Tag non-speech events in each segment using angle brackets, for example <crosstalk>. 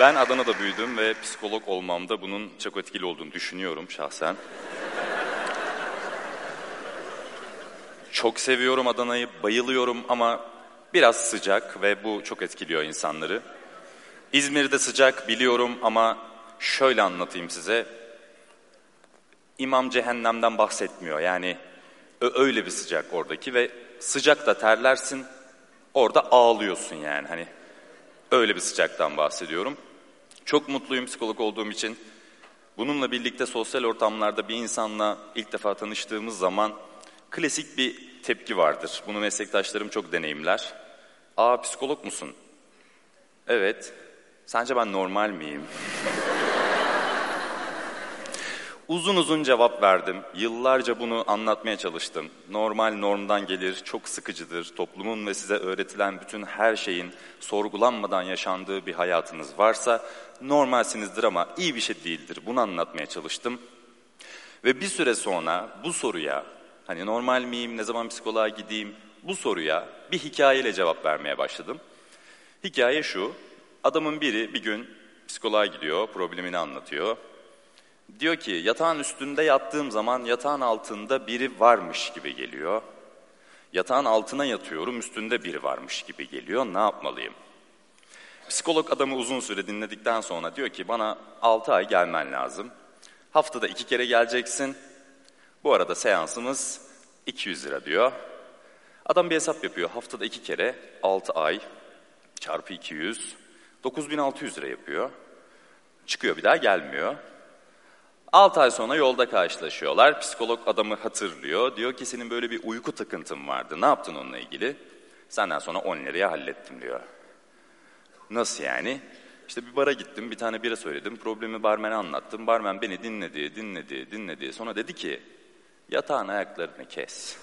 Ben Adana'da büyüdüm ve psikolog olmamda bunun çok etkili olduğunu düşünüyorum şahsen. Çok seviyorum Adana'yı, bayılıyorum ama biraz sıcak ve bu çok etkiliyor insanları. İzmir'de sıcak biliyorum ama şöyle anlatayım size. İmam cehennemden bahsetmiyor. Yani öyle bir sıcak oradaki ve sıcak da terlersin, orada ağlıyorsun yani. Hani öyle bir sıcaktan bahsediyorum. Çok mutluyum psikolog olduğum için. Bununla birlikte sosyal ortamlarda bir insanla ilk defa tanıştığımız zaman klasik bir tepki vardır. Bunu meslektaşlarım çok deneyimler. Aa psikolog musun? Evet. Sence ben normal miyim? Uzun uzun cevap verdim. Yıllarca bunu anlatmaya çalıştım. Normal normdan gelir, çok sıkıcıdır. Toplumun ve size öğretilen bütün her şeyin sorgulanmadan yaşandığı bir hayatınız varsa normalsinizdir ama iyi bir şey değildir. Bunu anlatmaya çalıştım. Ve bir süre sonra bu soruya, hani normal miyim, ne zaman psikoloğa gideyim, bu soruya bir hikayeyle cevap vermeye başladım. Hikaye şu, adamın biri bir gün psikoloğa gidiyor, problemini anlatıyor. Diyor ki yatağın üstünde yattığım zaman yatağın altında biri varmış gibi geliyor. Yatağın altına yatıyorum üstünde biri varmış gibi geliyor. Ne yapmalıyım? Psikolog adamı uzun süre dinledikten sonra diyor ki bana 6 ay gelmen lazım. Haftada iki kere geleceksin. Bu arada seansımız 200 lira diyor. Adam bir hesap yapıyor. Haftada iki kere 6 ay çarpı 200 9600 lira yapıyor. Çıkıyor bir daha gelmiyor. 6 ay sonra yolda karşılaşıyorlar. Psikolog adamı hatırlıyor. Diyor ki senin böyle bir uyku takıntın vardı. Ne yaptın onunla ilgili? Senden sonra 10 liraya hallettim diyor. Nasıl yani? İşte bir bara gittim, bir tane bira söyledim. Problemi barmene anlattım. Barmen beni dinledi, dinledi, dinledi. Sonra dedi ki yatağın ayaklarını kes.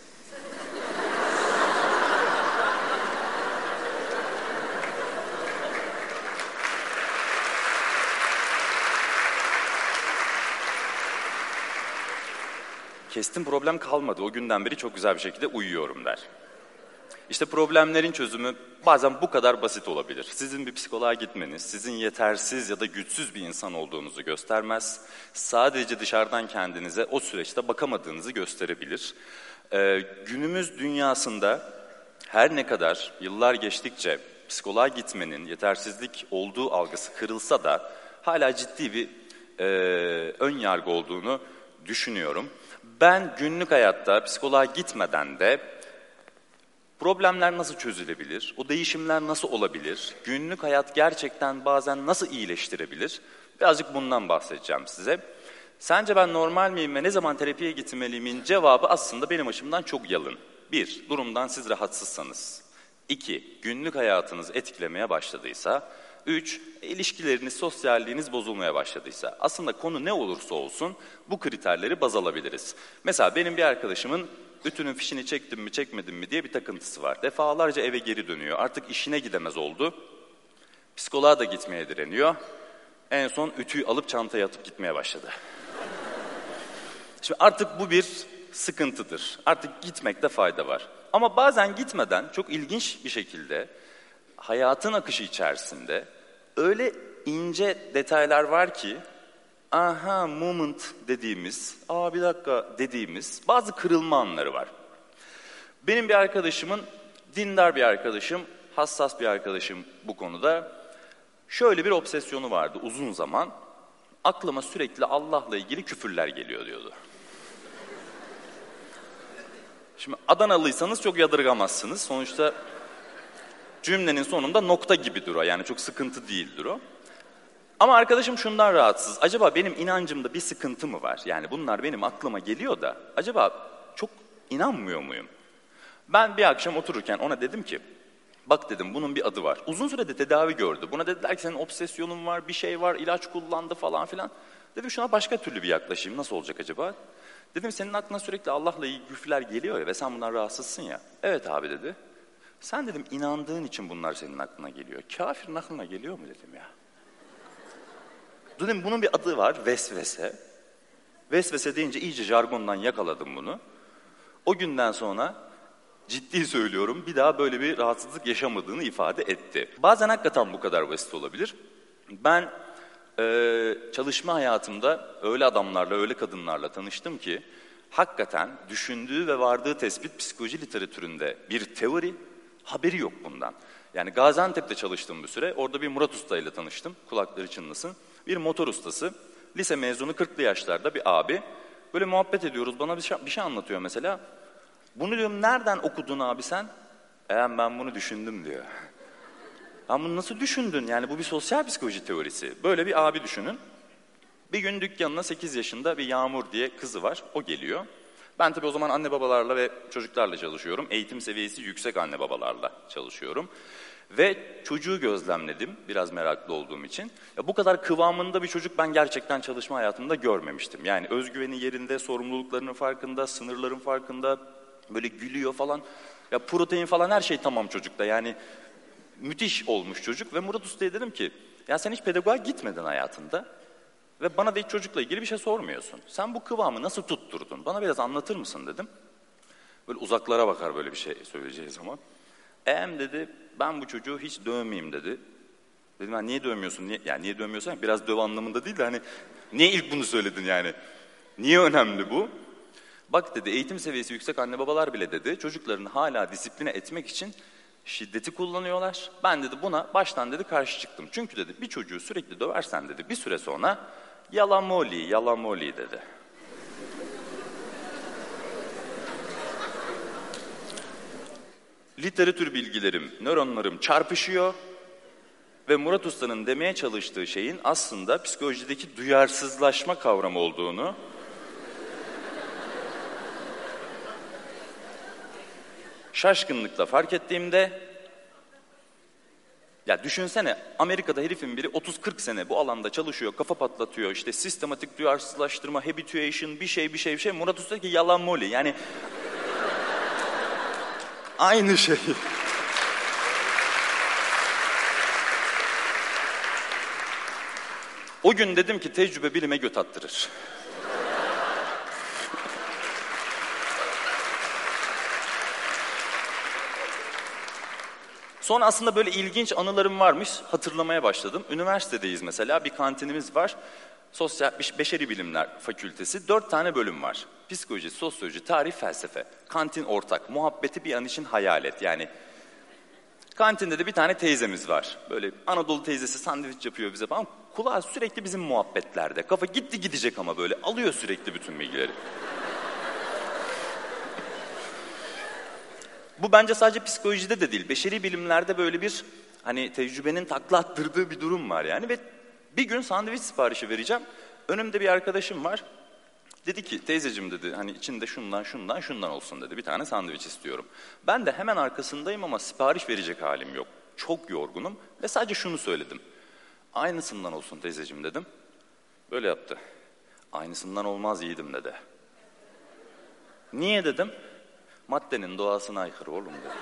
Kestim problem kalmadı. O günden beri çok güzel bir şekilde uyuyorum der. İşte problemlerin çözümü bazen bu kadar basit olabilir. Sizin bir psikoloğa gitmeniz, sizin yetersiz ya da güçsüz bir insan olduğunuzu göstermez. Sadece dışarıdan kendinize o süreçte bakamadığınızı gösterebilir. Ee, günümüz dünyasında her ne kadar yıllar geçtikçe psikoloğa gitmenin yetersizlik olduğu algısı kırılsa da hala ciddi bir e, ön yargı olduğunu düşünüyorum. Ben günlük hayatta psikoloğa gitmeden de problemler nasıl çözülebilir, o değişimler nasıl olabilir, günlük hayat gerçekten bazen nasıl iyileştirebilir? Birazcık bundan bahsedeceğim size. Sence ben normal miyim ve ne zaman terapiye gitmeliyimin cevabı aslında benim açımdan çok yalın. Bir, durumdan siz rahatsızsanız. İki, günlük hayatınız etkilemeye başladıysa. Üç, ilişkileriniz, sosyalliğiniz bozulmaya başladıysa. Aslında konu ne olursa olsun bu kriterleri baz alabiliriz. Mesela benim bir arkadaşımın ütünün fişini çektim mi çekmedim mi diye bir takıntısı var. Defalarca eve geri dönüyor. Artık işine gidemez oldu. Psikoloğa da gitmeye direniyor. En son ütüyü alıp çantaya atıp gitmeye başladı. Şimdi artık bu bir sıkıntıdır. Artık gitmekte fayda var. Ama bazen gitmeden çok ilginç bir şekilde hayatın akışı içerisinde öyle ince detaylar var ki aha moment dediğimiz, aa bir dakika dediğimiz bazı kırılma anları var. Benim bir arkadaşımın, dindar bir arkadaşım, hassas bir arkadaşım bu konuda şöyle bir obsesyonu vardı uzun zaman. Aklıma sürekli Allah'la ilgili küfürler geliyor diyordu. Şimdi Adanalıysanız çok yadırgamazsınız. Sonuçta cümlenin sonunda nokta gibidir o. Yani çok sıkıntı değildir o. Ama arkadaşım şundan rahatsız. Acaba benim inancımda bir sıkıntı mı var? Yani bunlar benim aklıma geliyor da acaba çok inanmıyor muyum? Ben bir akşam otururken ona dedim ki bak dedim bunun bir adı var. Uzun sürede tedavi gördü. Buna dediler ki senin obsesyonun var, bir şey var, ilaç kullandı falan filan. Dedim şuna başka türlü bir yaklaşayım. Nasıl olacak acaba? Dedim senin aklına sürekli Allah'la ilgili güfler geliyor ya ve sen bundan rahatsızsın ya. Evet abi dedi. Sen dedim inandığın için bunlar senin aklına geliyor. Kafirin aklına geliyor mu dedim ya. Dedim bunun bir adı var vesvese. Vesvese deyince iyice jargondan yakaladım bunu. O günden sonra ciddi söylüyorum bir daha böyle bir rahatsızlık yaşamadığını ifade etti. Bazen hakikaten bu kadar basit olabilir. Ben e, çalışma hayatımda öyle adamlarla, öyle kadınlarla tanıştım ki hakikaten düşündüğü ve vardığı tespit psikoloji literatüründe bir teori, haberi yok bundan. Yani Gaziantep'te çalıştığım bir süre, orada bir Murat Usta ile tanıştım, kulakları çınlasın. Bir motor ustası, lise mezunu 40'lı yaşlarda bir abi. Böyle muhabbet ediyoruz, bana bir şey, bir şey anlatıyor mesela. Bunu diyorum nereden okudun abi sen? Eğer ben bunu düşündüm diyor. <laughs> Ben bunu nasıl düşündün? Yani bu bir sosyal psikoloji teorisi. Böyle bir abi düşünün. Bir gün dükkanına 8 yaşında bir Yağmur diye kızı var. O geliyor. Ben tabii o zaman anne babalarla ve çocuklarla çalışıyorum. Eğitim seviyesi yüksek anne babalarla çalışıyorum. Ve çocuğu gözlemledim biraz meraklı olduğum için. Ya bu kadar kıvamında bir çocuk ben gerçekten çalışma hayatımda görmemiştim. Yani özgüveni yerinde, sorumluluklarının farkında, sınırların farkında, böyle gülüyor falan. Ya protein falan her şey tamam çocukta. Yani müthiş olmuş çocuk ve Murat Usta'ya dedim ki ya sen hiç pedagoğa gitmedin hayatında ve bana da hiç çocukla ilgili bir şey sormuyorsun. Sen bu kıvamı nasıl tutturdun? Bana biraz anlatır mısın dedim. Böyle uzaklara bakar böyle bir şey söyleyeceği zaman. Em dedi ben bu çocuğu hiç dövmeyeyim dedi. Dedim ben niye dövmüyorsun? Niye, yani niye dövmüyorsun? Biraz döv anlamında değil de hani niye ilk bunu söyledin yani? Niye önemli bu? Bak dedi eğitim seviyesi yüksek anne babalar bile dedi çocuklarını hala disipline etmek için şiddeti kullanıyorlar. Ben dedi buna baştan dedi karşı çıktım. Çünkü dedi bir çocuğu sürekli döversen dedi bir süre sonra yalamoli yalamoli dedi. Literatür bilgilerim, nöronlarım çarpışıyor ve Murat Usta'nın demeye çalıştığı şeyin aslında psikolojideki duyarsızlaşma kavramı olduğunu şaşkınlıkla fark ettiğimde ya düşünsene Amerika'da herifin biri 30-40 sene bu alanda çalışıyor, kafa patlatıyor. işte sistematik duyarsızlaştırma, habituation, bir şey bir şey bir şey. Murat Usta ki yalan moli. Yani <laughs> aynı şey. O gün dedim ki tecrübe bilime göt attırır. Sonra aslında böyle ilginç anılarım varmış, hatırlamaya başladım. Üniversitedeyiz mesela, bir kantinimiz var. Sosyal Beşeri Bilimler Fakültesi, dört tane bölüm var. Psikoloji, sosyoloji, tarih, felsefe. Kantin ortak, muhabbeti bir an için hayal et. Yani kantinde de bir tane teyzemiz var. Böyle Anadolu teyzesi sandviç yapıyor bize falan. Kulağı sürekli bizim muhabbetlerde. Kafa gitti gidecek ama böyle alıyor sürekli bütün bilgileri. Bu bence sadece psikolojide de değil, beşeri bilimlerde böyle bir hani tecrübenin takla attırdığı bir durum var yani ve bir gün sandviç siparişi vereceğim. Önümde bir arkadaşım var. Dedi ki teyzecim dedi hani içinde şundan şundan şundan olsun dedi. Bir tane sandviç istiyorum. Ben de hemen arkasındayım ama sipariş verecek halim yok. Çok yorgunum ve sadece şunu söyledim. Aynısından olsun teyzecim dedim. Böyle yaptı. Aynısından olmaz yiğidim dedi. Niye dedim? Maddenin doğasına aykırı oğlum dedi.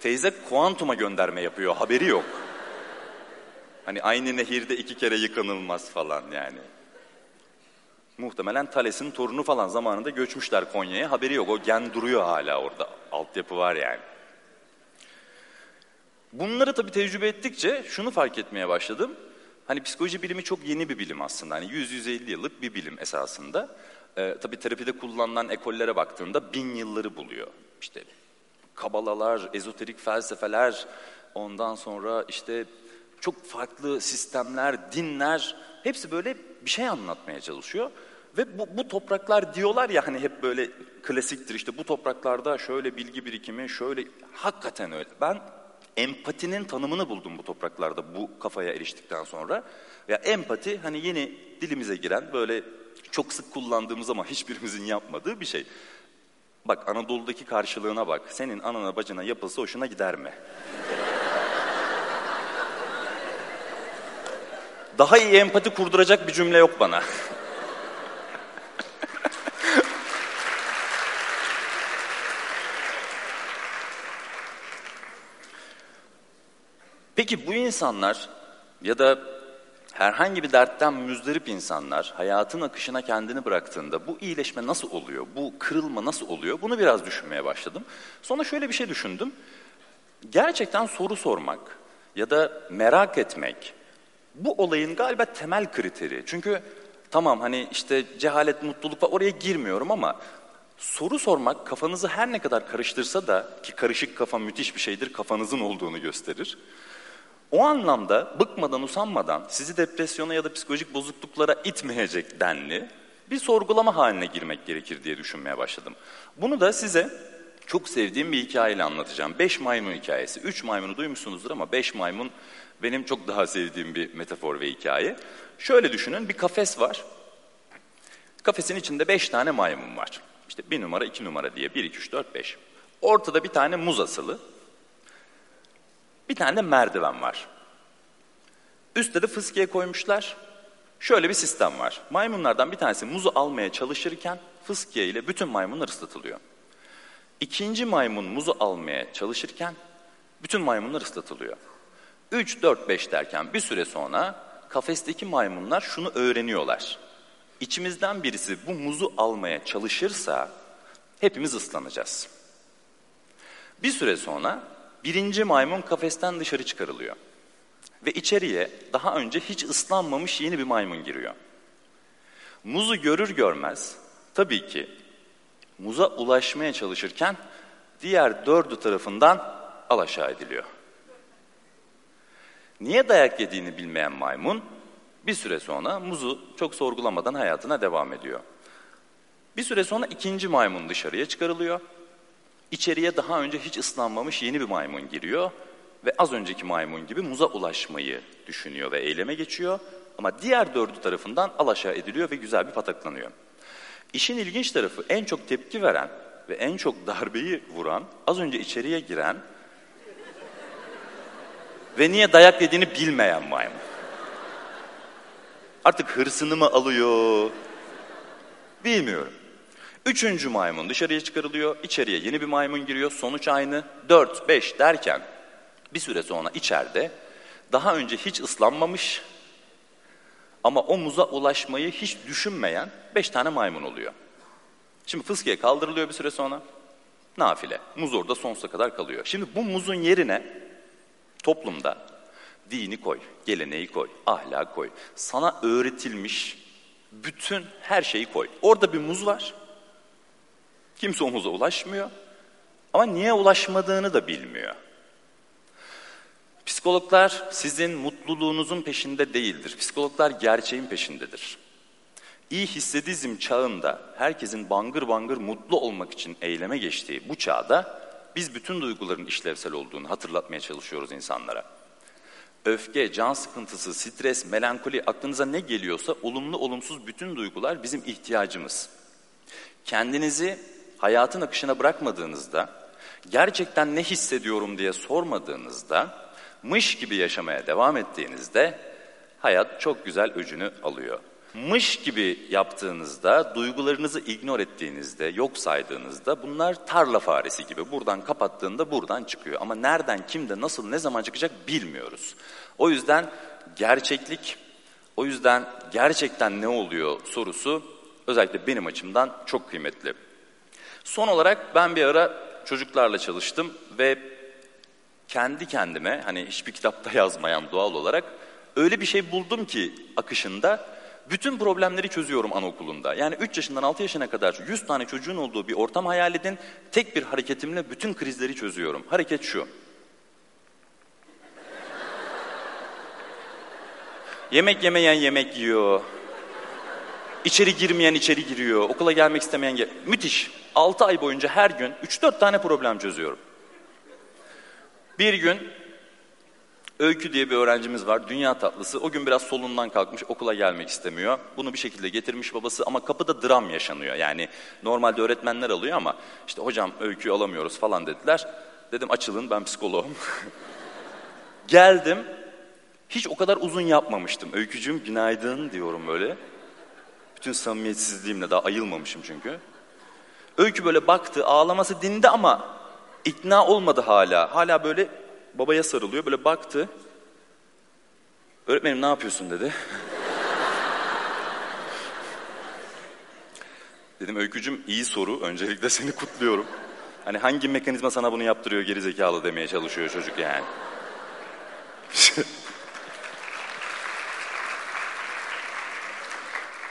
Teyze kuantuma gönderme yapıyor, haberi yok. Hani aynı nehirde iki kere yıkanılmaz falan yani. Muhtemelen Thales'in torunu falan zamanında göçmüşler Konya'ya, haberi yok. O gen duruyor hala orada, altyapı var yani. Bunları tabii tecrübe ettikçe şunu fark etmeye başladım. Hani psikoloji bilimi çok yeni bir bilim aslında. Hani 100-150 yıllık bir bilim esasında. Ee, tabii terapide kullanılan ekollere baktığında bin yılları buluyor. İşte kabalalar, ezoterik felsefeler, ondan sonra işte çok farklı sistemler, dinler hepsi böyle bir şey anlatmaya çalışıyor. Ve bu, bu topraklar diyorlar ya hani hep böyle klasiktir işte bu topraklarda şöyle bilgi birikimi, şöyle hakikaten öyle. Ben empatinin tanımını buldum bu topraklarda bu kafaya eriştikten sonra. Ya empati hani yeni dilimize giren böyle çok sık kullandığımız ama hiçbirimizin yapmadığı bir şey. Bak Anadolu'daki karşılığına bak. Senin anana bacına yapılsa hoşuna gider mi? Daha iyi empati kurduracak bir cümle yok bana. Peki bu insanlar ya da herhangi bir dertten müzdarip insanlar hayatın akışına kendini bıraktığında bu iyileşme nasıl oluyor, bu kırılma nasıl oluyor bunu biraz düşünmeye başladım. Sonra şöyle bir şey düşündüm. Gerçekten soru sormak ya da merak etmek bu olayın galiba temel kriteri. Çünkü tamam hani işte cehalet, mutluluk var oraya girmiyorum ama soru sormak kafanızı her ne kadar karıştırsa da ki karışık kafa müthiş bir şeydir kafanızın olduğunu gösterir. O anlamda bıkmadan usanmadan sizi depresyona ya da psikolojik bozukluklara itmeyecek denli bir sorgulama haline girmek gerekir diye düşünmeye başladım. Bunu da size çok sevdiğim bir hikayeyle anlatacağım. Beş maymun hikayesi. Üç maymunu duymuşsunuzdur ama beş maymun benim çok daha sevdiğim bir metafor ve hikaye. Şöyle düşünün bir kafes var. Kafesin içinde beş tane maymun var. İşte bir numara, iki numara diye. Bir, iki, üç, dört, beş. Ortada bir tane muz asılı. Bir tane de merdiven var. Üstte de fıskiye koymuşlar. Şöyle bir sistem var. Maymunlardan bir tanesi muzu almaya çalışırken fıskiye ile bütün maymunlar ıslatılıyor. İkinci maymun muzu almaya çalışırken bütün maymunlar ıslatılıyor. 3, 4, 5 derken bir süre sonra kafesteki maymunlar şunu öğreniyorlar. İçimizden birisi bu muzu almaya çalışırsa hepimiz ıslanacağız. Bir süre sonra birinci maymun kafesten dışarı çıkarılıyor. Ve içeriye daha önce hiç ıslanmamış yeni bir maymun giriyor. Muzu görür görmez tabii ki muza ulaşmaya çalışırken diğer dördü tarafından alaşağı ediliyor. Niye dayak yediğini bilmeyen maymun bir süre sonra muzu çok sorgulamadan hayatına devam ediyor. Bir süre sonra ikinci maymun dışarıya çıkarılıyor. İçeriye daha önce hiç ıslanmamış yeni bir maymun giriyor ve az önceki maymun gibi muza ulaşmayı düşünüyor ve eyleme geçiyor. Ama diğer dördü tarafından alaşağı ediliyor ve güzel bir pataklanıyor. İşin ilginç tarafı en çok tepki veren ve en çok darbeyi vuran, az önce içeriye giren ve niye dayak yediğini bilmeyen maymun. Artık hırsını mı alıyor? Bilmiyorum. Üçüncü maymun dışarıya çıkarılıyor, içeriye yeni bir maymun giriyor, sonuç aynı. Dört, beş derken bir süre sonra içeride daha önce hiç ıslanmamış ama o muza ulaşmayı hiç düşünmeyen beş tane maymun oluyor. Şimdi fıskiye kaldırılıyor bir süre sonra. Nafile. Muz orada sonsuza kadar kalıyor. Şimdi bu muzun yerine toplumda dini koy, geleneği koy, ahlak koy. Sana öğretilmiş bütün her şeyi koy. Orada bir muz var. Kimse o muza ulaşmıyor. Ama niye ulaşmadığını da bilmiyor. Psikologlar sizin mutluluğunuzun peşinde değildir. Psikologlar gerçeğin peşindedir. İyi hissedizm çağında herkesin bangır bangır mutlu olmak için eyleme geçtiği bu çağda biz bütün duyguların işlevsel olduğunu hatırlatmaya çalışıyoruz insanlara. Öfke, can sıkıntısı, stres, melankoli aklınıza ne geliyorsa olumlu olumsuz bütün duygular bizim ihtiyacımız. Kendinizi hayatın akışına bırakmadığınızda, gerçekten ne hissediyorum diye sormadığınızda mış gibi yaşamaya devam ettiğinizde hayat çok güzel öcünü alıyor. Mış gibi yaptığınızda, duygularınızı ignore ettiğinizde, yok saydığınızda bunlar tarla faresi gibi. Buradan kapattığında buradan çıkıyor. Ama nereden, kimde, nasıl, ne zaman çıkacak bilmiyoruz. O yüzden gerçeklik, o yüzden gerçekten ne oluyor sorusu özellikle benim açımdan çok kıymetli. Son olarak ben bir ara çocuklarla çalıştım ve kendi kendime hani hiçbir kitapta <laughs> yazmayan doğal olarak öyle bir şey buldum ki akışında bütün problemleri çözüyorum anaokulunda. Yani 3 yaşından 6 yaşına kadar 100 tane çocuğun olduğu bir ortam hayal edin. Tek bir hareketimle bütün krizleri çözüyorum. Hareket şu. <laughs> Yemek yemeyen yemek yiyor. İçeri girmeyen içeri giriyor. Okula gelmek istemeyen gel Müthiş. 6 ay boyunca her gün 3-4 tane problem çözüyorum. Bir gün Öykü diye bir öğrencimiz var, dünya tatlısı. O gün biraz solundan kalkmış, okula gelmek istemiyor. Bunu bir şekilde getirmiş babası ama kapıda dram yaşanıyor. Yani normalde öğretmenler alıyor ama işte hocam öyküyü alamıyoruz falan dediler. Dedim açılın ben psikoloğum. <laughs> Geldim, hiç o kadar uzun yapmamıştım. Öykücüğüm günaydın diyorum böyle. Bütün samimiyetsizliğimle daha ayılmamışım çünkü. Öykü böyle baktı, ağlaması dindi ama ikna olmadı hala. Hala böyle babaya sarılıyor, böyle baktı. Öğretmenim ne yapıyorsun dedi. <laughs> Dedim öykücüm iyi soru. Öncelikle seni kutluyorum. Hani hangi mekanizma sana bunu yaptırıyor geri zekalı demeye çalışıyor çocuk yani. <laughs>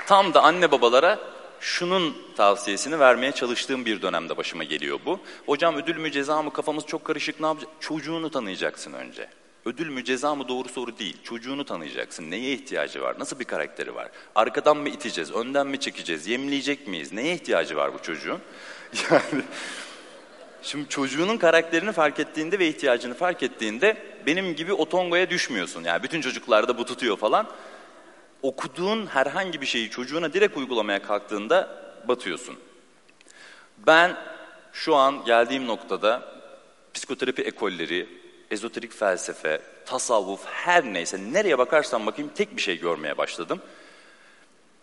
Tam da anne babalara şunun tavsiyesini vermeye çalıştığım bir dönemde başıma geliyor bu. Hocam ödül mü ceza mı kafamız çok karışık ne yapacağız? Çocuğunu tanıyacaksın önce. Ödül mü ceza mı doğru soru değil. Çocuğunu tanıyacaksın. Neye ihtiyacı var? Nasıl bir karakteri var? Arkadan mı iteceğiz? Önden mi çekeceğiz? Yemleyecek miyiz? Neye ihtiyacı var bu çocuğun? <laughs> Yani şimdi çocuğunun karakterini fark ettiğinde ve ihtiyacını fark ettiğinde benim gibi o düşmüyorsun. Yani bütün çocuklarda bu tutuyor falan. Okuduğun herhangi bir şeyi çocuğuna direkt uygulamaya kalktığında batıyorsun. Ben şu an geldiğim noktada psikoterapi ekolleri, ezoterik felsefe, tasavvuf her neyse nereye bakarsam bakayım tek bir şey görmeye başladım.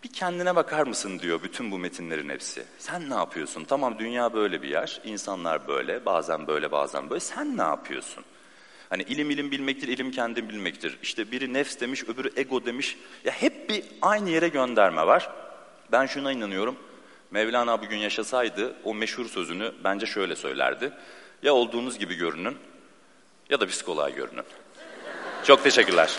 Bir kendine bakar mısın diyor bütün bu metinlerin hepsi. Sen ne yapıyorsun? Tamam dünya böyle bir yer, insanlar böyle, bazen böyle bazen böyle. Sen ne yapıyorsun? Hani ilim ilim bilmektir, ilim kendin bilmektir. İşte biri nefs demiş, öbürü ego demiş. Ya hep bir aynı yere gönderme var. Ben şuna inanıyorum. Mevlana bugün yaşasaydı o meşhur sözünü bence şöyle söylerdi. Ya olduğunuz gibi görünün ya da psikoloğa görünün. Çok teşekkürler.